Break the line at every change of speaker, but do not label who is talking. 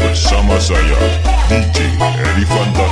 Bersama saya DJ Eri Fantastic